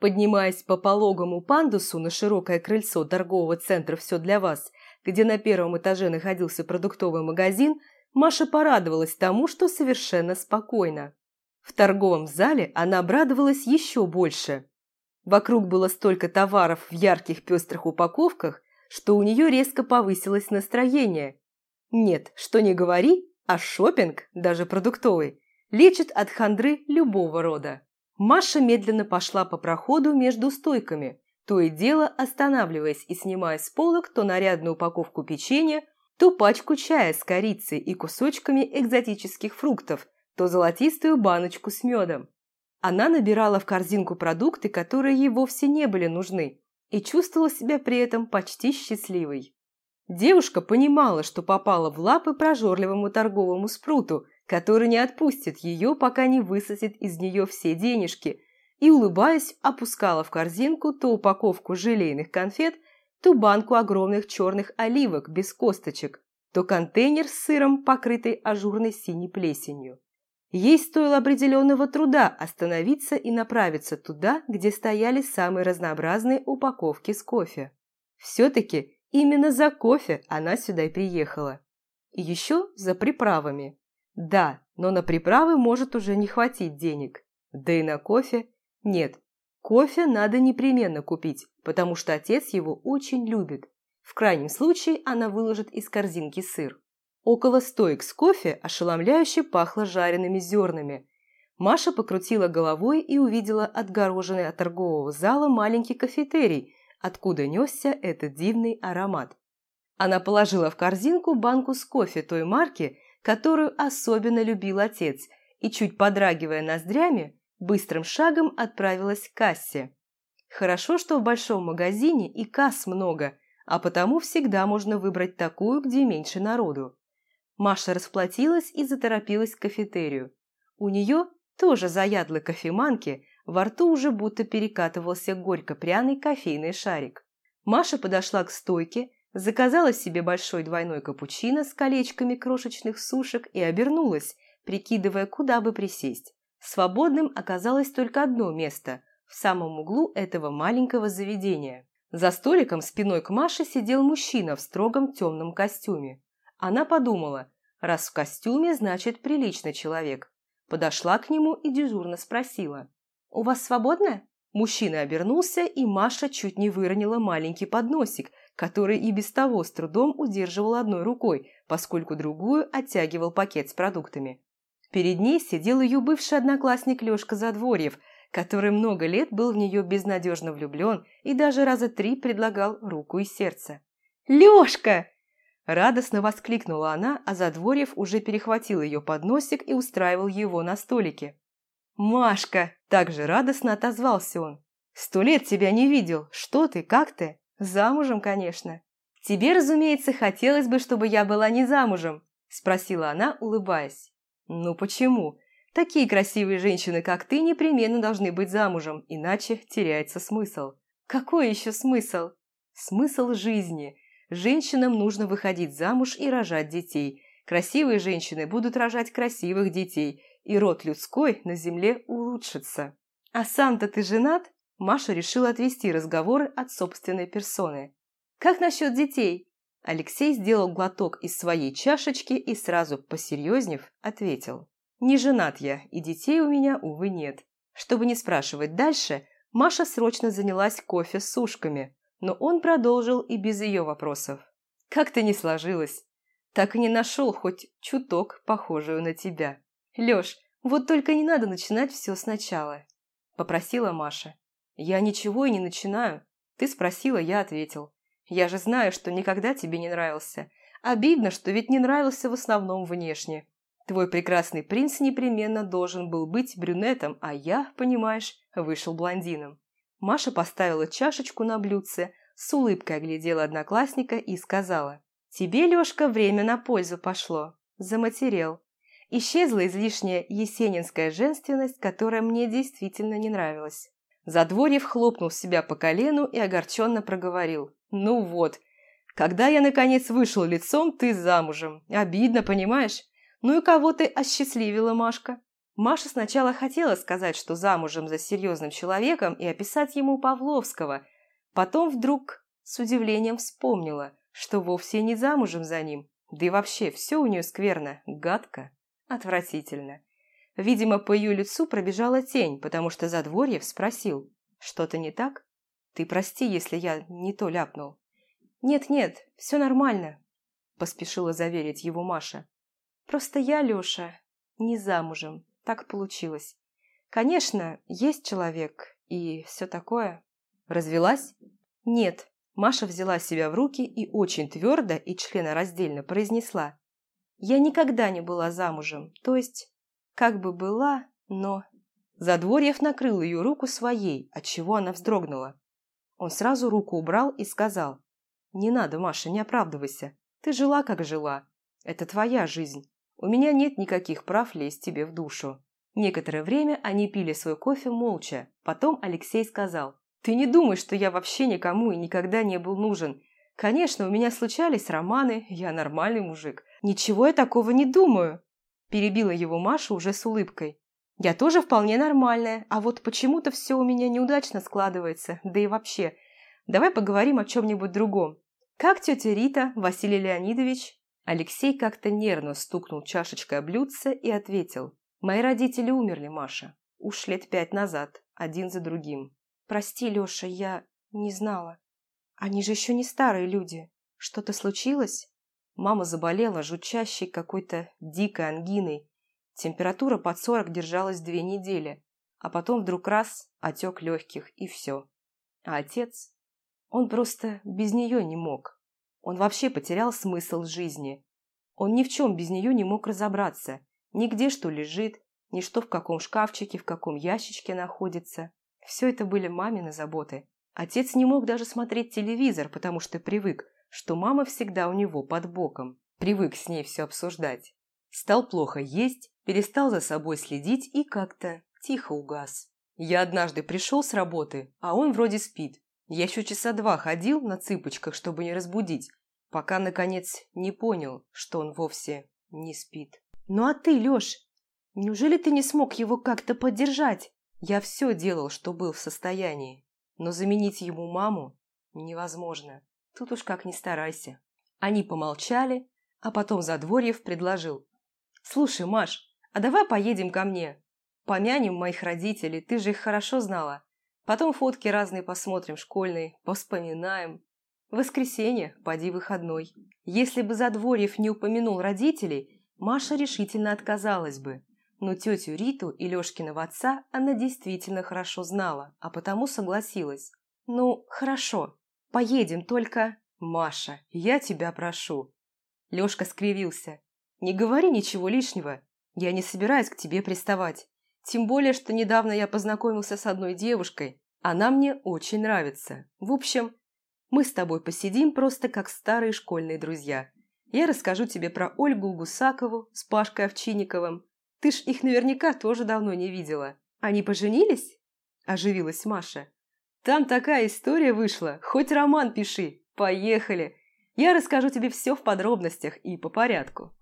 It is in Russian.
Поднимаясь по пологому пандусу на широкое крыльцо торгового центра «Все для вас», где на первом этаже находился продуктовый магазин, Маша порадовалась тому, что совершенно спокойно. В торговом зале она обрадовалась еще больше. Вокруг было столько товаров в ярких пестрых упаковках, что у нее резко повысилось настроение. Нет, что не говори, а шопинг, даже продуктовый, лечит от хандры любого рода. Маша медленно пошла по проходу между стойками, то и дело останавливаясь и снимая с полок то нарядную упаковку печенья, то пачку чая с корицей и кусочками экзотических фруктов, то золотистую баночку с медом. Она набирала в корзинку продукты, которые ей вовсе не были нужны, и чувствовала себя при этом почти счастливой. Девушка понимала, что попала в лапы прожорливому торговому спруту, который не отпустит ее, пока не высосет из нее все денежки, и, улыбаясь, опускала в корзинку то упаковку желейных конфет, то банку огромных черных оливок без косточек, то контейнер с сыром, покрытый ажурной синей плесенью. Ей стоило определенного труда остановиться и направиться туда, где стояли самые разнообразные упаковки с кофе. Все-таки именно за кофе она сюда и приехала. И еще за приправами. Да, но на приправы может уже не хватить денег. Да и на кофе нет. Кофе надо непременно купить, потому что отец его очень любит. В крайнем случае она выложит из корзинки сыр. Около стоек с кофе ошеломляюще пахло жареными зернами. Маша покрутила головой и увидела отгороженный от торгового зала маленький кафетерий, откуда несся этот дивный аромат. Она положила в корзинку банку с кофе той марки, которую особенно любил отец, и, чуть подрагивая ноздрями, быстрым шагом отправилась к кассе. Хорошо, что в большом магазине и касс много, а потому всегда можно выбрать такую, где меньше народу. Маша расплатилась и заторопилась к кафетерию. У нее, тоже заядлой кофеманки, во рту уже будто перекатывался горько-пряный кофейный шарик. Маша подошла к стойке, заказала себе большой двойной капучино с колечками крошечных сушек и обернулась, прикидывая, куда бы присесть. Свободным оказалось только одно место – в самом углу этого маленького заведения. За столиком спиной к Маше сидел мужчина в строгом темном костюме. Она подумала, раз в костюме, значит приличный человек. Подошла к нему и дежурно спросила. «У вас свободно?» Мужчина обернулся, и Маша чуть не выронила маленький подносик, который и без того с трудом удерживал одной рукой, поскольку другую оттягивал пакет с продуктами. Перед ней сидел ее бывший одноклассник Лешка Задворьев, который много лет был в нее безнадежно влюблен и даже раза три предлагал руку и сердце. «Лешка!» Радостно воскликнула она, а Задворьев уже перехватил ее подносик и устраивал его на столике. «Машка!» – также радостно отозвался он. «Сто лет тебя не видел. Что ты, как ты? Замужем, конечно». «Тебе, разумеется, хотелось бы, чтобы я была не замужем», – спросила она, улыбаясь. «Ну почему? Такие красивые женщины, как ты, непременно должны быть замужем, иначе теряется смысл». «Какой еще смысл?» «Смысл жизни. Женщинам нужно выходить замуж и рожать детей. Красивые женщины будут рожать красивых детей, и род людской на земле улучшится. А сам-то ты женат?» Маша решила отвести разговоры от собственной персоны. «Как насчет детей?» Алексей сделал глоток из своей чашечки и сразу, посерьезнев, ответил. «Не женат я, и детей у меня, увы, нет». Чтобы не спрашивать дальше, Маша срочно занялась кофе с сушками, но он продолжил и без ее вопросов. «Как-то не сложилось. Так и не нашел хоть чуток, похожую на тебя. Леш, вот только не надо начинать все сначала», – попросила Маша. «Я ничего и не начинаю. Ты спросила, я ответил. Я же знаю, что никогда тебе не нравился. Обидно, что ведь не нравился в основном внешне. Твой прекрасный принц непременно должен был быть брюнетом, а я, понимаешь, вышел блондином. Маша поставила чашечку на блюдце, с улыбкой оглядела одноклассника и сказала. «Тебе, Лешка, время на пользу пошло. Заматерел. Исчезла излишняя есенинская женственность, которая мне действительно не нравилась». Задворьев хлопнул себя по колену и огорченно проговорил. «Ну вот, когда я, наконец, вышел лицом, ты замужем. Обидно, понимаешь? Ну и кого ты осчастливила, Машка?» Маша сначала хотела сказать, что замужем за серьезным человеком и описать ему Павловского. Потом вдруг с удивлением вспомнила, что вовсе не замужем за ним. Да и вообще, все у нее скверно, гадко, отвратительно. Видимо, по ее лицу пробежала тень, потому что Задворьев спросил, «Что-то не так? Ты прости, если я не то ляпнул». «Нет-нет, все нормально», – поспешила заверить его Маша. «Просто я, Леша, не замужем, так получилось. Конечно, есть человек и все такое». «Развелась?» «Нет», – Маша взяла себя в руки и очень твердо и членораздельно произнесла. «Я никогда не была замужем, то есть, как бы была, но...» Задворьев накрыл ее руку своей, отчего она вздрогнула. Он сразу руку убрал и сказал, «Не надо, Маша, не оправдывайся. Ты жила, как жила. Это твоя жизнь. У меня нет никаких прав лезть тебе в душу». Некоторое время они пили свой кофе молча. Потом Алексей сказал, «Ты не думай, что я вообще никому и никогда не был нужен. Конечно, у меня случались романы, я нормальный мужик. Ничего я такого не думаю», – перебила его Маша уже с улыбкой. «Я тоже вполне нормальная, а вот почему-то все у меня неудачно складывается, да и вообще. Давай поговорим о чем-нибудь другом. Как тетя Рита, Василий Леонидович?» Алексей как-то нервно стукнул чашечкой о блюдце и ответил. «Мои родители умерли, Маша. Уж лет пять назад, один за другим. Прости, Леша, я не знала. Они же еще не старые люди. Что-то случилось?» Мама заболела жутчащей какой-то дикой ангиной, Температура под 40 держалась две недели, а потом вдруг раз – отек легких, и все. А отец? Он просто без нее не мог. Он вообще потерял смысл жизни. Он ни в чем без нее не мог разобраться. Ни где что лежит, ни что в каком шкафчике, в каком ящичке находится. Все это были мамины заботы. Отец не мог даже смотреть телевизор, потому что привык, что мама всегда у него под боком. Привык с ней все обсуждать. Стал плохо есть, перестал за собой следить и как-то тихо угас. Я однажды пришел с работы, а он вроде спит. Я еще часа два ходил на цыпочках, чтобы не разбудить, пока, наконец, не понял, что он вовсе не спит. «Ну а ты, Леш, неужели ты не смог его как-то поддержать?» Я все делал, что был в состоянии, но заменить ему маму невозможно. Тут уж как ни старайся. Они помолчали, а потом Задворьев предложил. «Слушай, Маш, а давай поедем ко мне. Помянем моих родителей, ты же их хорошо знала. Потом фотки разные посмотрим, школьные, вспоминаем. Воскресенье, поди выходной. Если бы Задворьев не упомянул родителей, Маша решительно отказалась бы. Но тетю Риту и Лешкиного отца она действительно хорошо знала, а потому согласилась. «Ну, хорошо, поедем, только...» «Маша, я тебя прошу». Лешка скривился. «Не говори ничего лишнего. Я не собираюсь к тебе приставать. Тем более, что недавно я познакомился с одной девушкой. Она мне очень нравится. В общем, мы с тобой посидим просто как старые школьные друзья. Я расскажу тебе про Ольгу Гусакову с Пашкой Овчинниковым. Ты ж их наверняка тоже давно не видела. Они поженились?» Оживилась Маша. «Там такая история вышла. Хоть роман пиши. Поехали. Я расскажу тебе все в подробностях и по порядку».